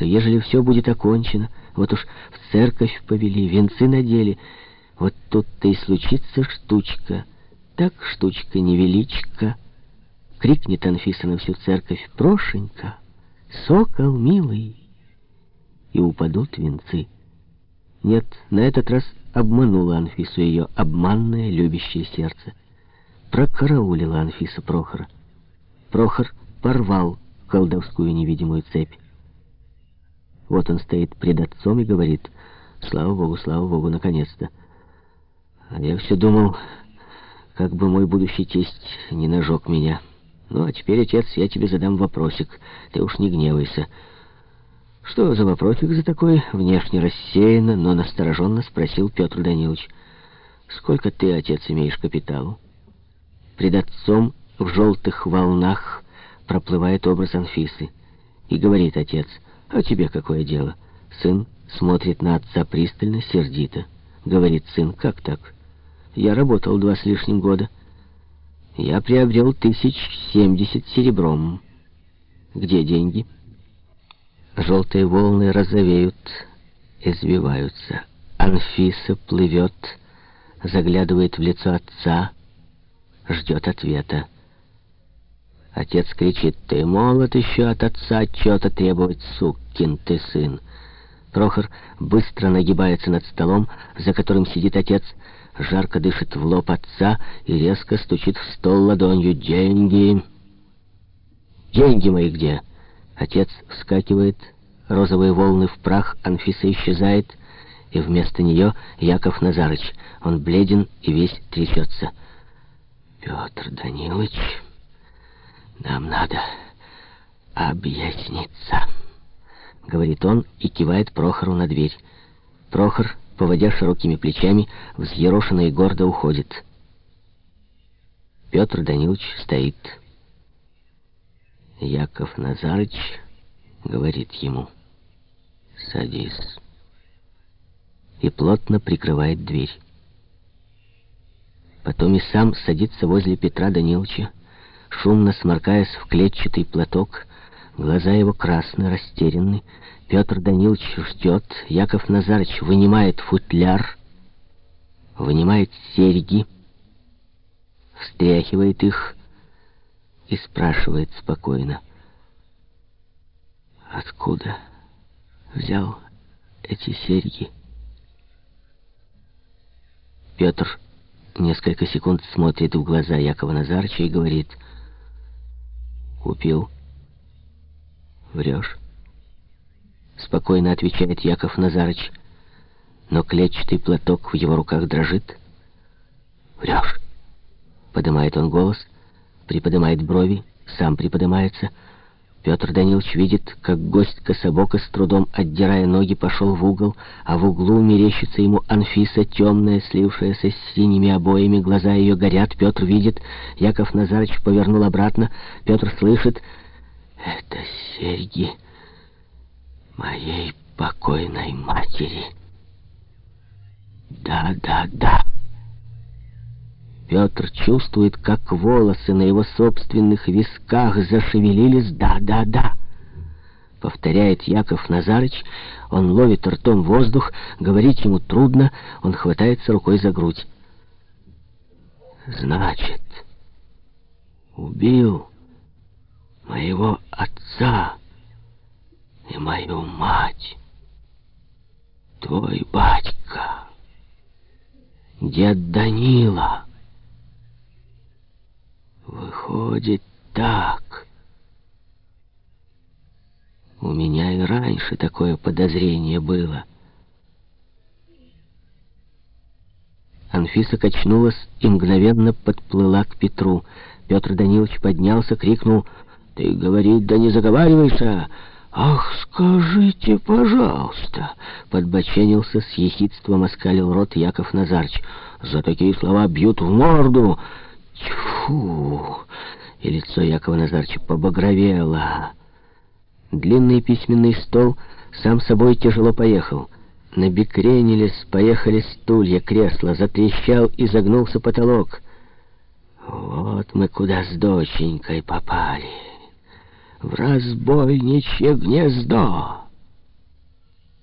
что ежели все будет окончено, вот уж в церковь повели, венцы надели, вот тут-то и случится штучка. Так штучка невеличка. Крикнет Анфиса на всю церковь «Прошенька! Сокол милый!» И упадут венцы. Нет, на этот раз обманула Анфису ее обманное любящее сердце. Прокараулила Анфиса Прохора. Прохор порвал колдовскую невидимую цепь. Вот он стоит пред отцом и говорит, «Слава Богу, слава Богу, наконец-то!» А я все думал, как бы мой будущий тесть не нажег меня. Ну, а теперь, отец, я тебе задам вопросик. Ты уж не гневайся. Что за вопросик за такой? Внешне рассеянно, но настороженно спросил Петр Данилович. Сколько ты, отец, имеешь капиталу? Пред отцом в желтых волнах проплывает образ Анфисы. И говорит отец, а тебе какое дело? Сын смотрит на отца пристально, сердито. Говорит сын, как так? Я работал два с лишним года. Я приобрел тысяч семьдесят серебром. Где деньги? Желтые волны розовеют, извиваются. Анфиса плывет, заглядывает в лицо отца, ждет ответа. Отец кричит, ты молод еще от отца отчета требовать, сукин ты сын. Прохор быстро нагибается над столом, за которым сидит отец, жарко дышит в лоб отца и резко стучит в стол ладонью. «Деньги! Деньги мои где?» Отец вскакивает, розовые волны в прах, Анфиса исчезает, и вместо нее Яков Назарыч. Он бледен и весь трясется. «Петр Данилович, нам надо объясниться». — говорит он и кивает Прохору на дверь. Прохор, поводя широкими плечами, взъерошенно и гордо уходит. Петр Данилович стоит. Яков Назарыч говорит ему «Садись» и плотно прикрывает дверь. Потом и сам садится возле Петра Даниловича, шумно сморкаясь в клетчатый платок, Глаза его красны, растерянны. Петр Данилович ждет. Яков Назарович вынимает футляр, вынимает серьги, встряхивает их и спрашивает спокойно. «Откуда взял эти серьги?» Петр несколько секунд смотрит в глаза Якова Назарыча и говорит «Купил». «Врешь?» Спокойно отвечает Яков Назарыч. Но клетчатый платок в его руках дрожит. «Врешь?» Подымает он голос, приподнимает брови, сам приподнимается. Петр Данилович видит, как гость кособоко с трудом отдирая ноги пошел в угол, а в углу мерещится ему Анфиса, темная, слившаяся с синими обоями, глаза ее горят. Петр видит, Яков Назарыч повернул обратно, Петр слышит... Это серьги моей покойной матери. Да, да, да. Петр чувствует, как волосы на его собственных висках зашевелились. Да, да, да. Повторяет Яков Назарыч. Он ловит ртом воздух. Говорить ему трудно. Он хватается рукой за грудь. Значит, убил моего отца и мою мать. Твой батька, дед Данила. Выходит так. У меня и раньше такое подозрение было. Анфиса качнулась и мгновенно подплыла к Петру. Петр Данилович поднялся, крикнул ты говорить да не заговаривайся. Ах, скажите, пожалуйста, подбоченился с ехидством, оскалил рот Яков Назарч. За такие слова бьют в морду. Тьфу! И лицо Якова Назарча побагровело. Длинный письменный стол сам собой тяжело поехал. Набекренились, поехали стулья, кресла, затрещал и загнулся потолок. Вот мы куда с доченькой попали в разбойничье гнездо.